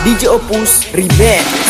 DJ Opus Remix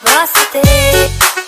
Gostei.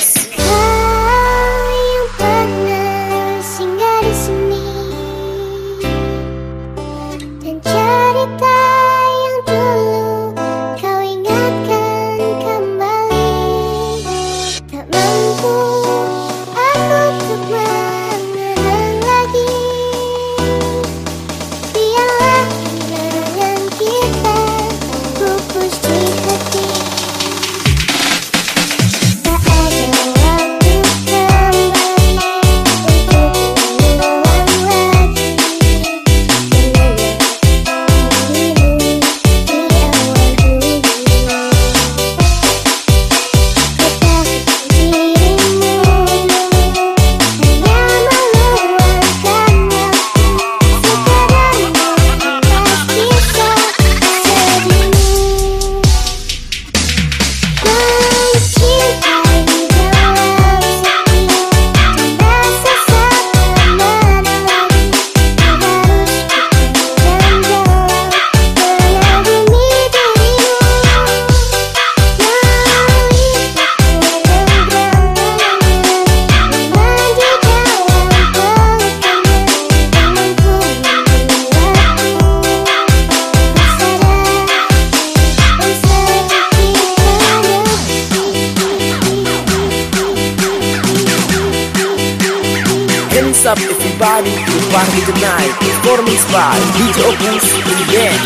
body to party tonight Performance by DJ Opus in the end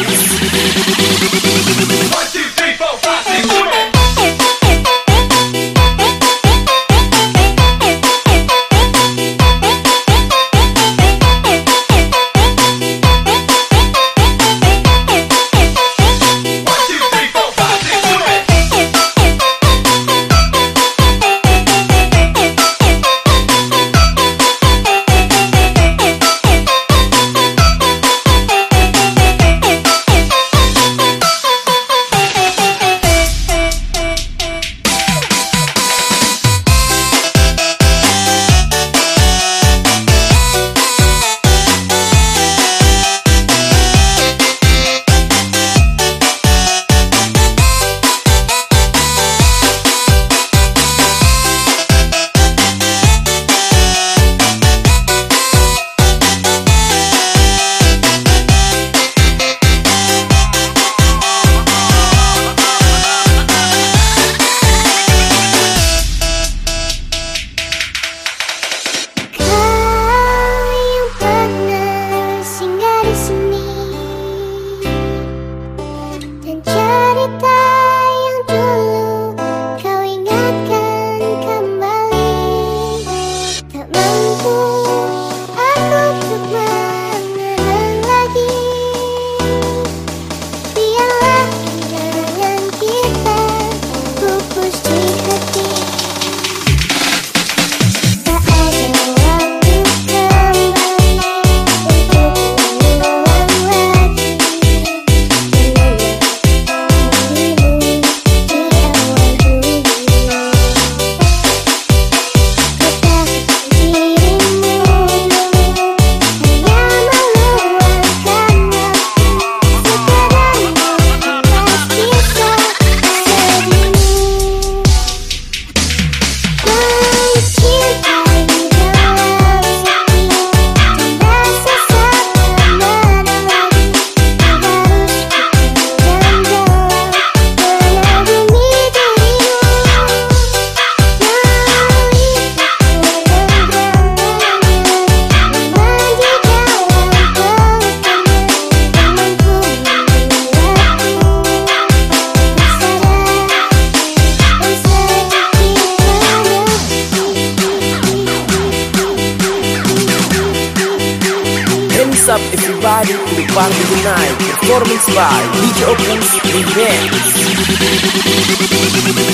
Up everybody? To the party tonight Performance by DJ Opus Events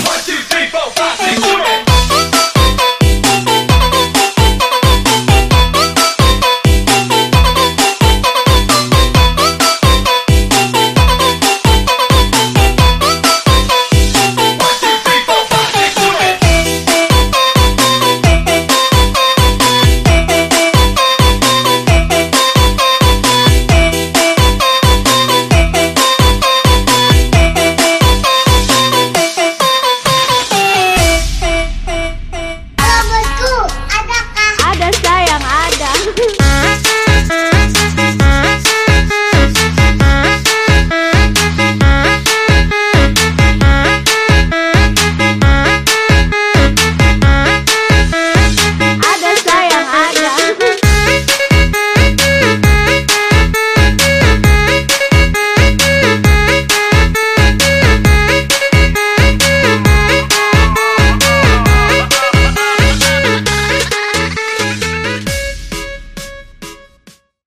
One, two, three, four, five, six, seven.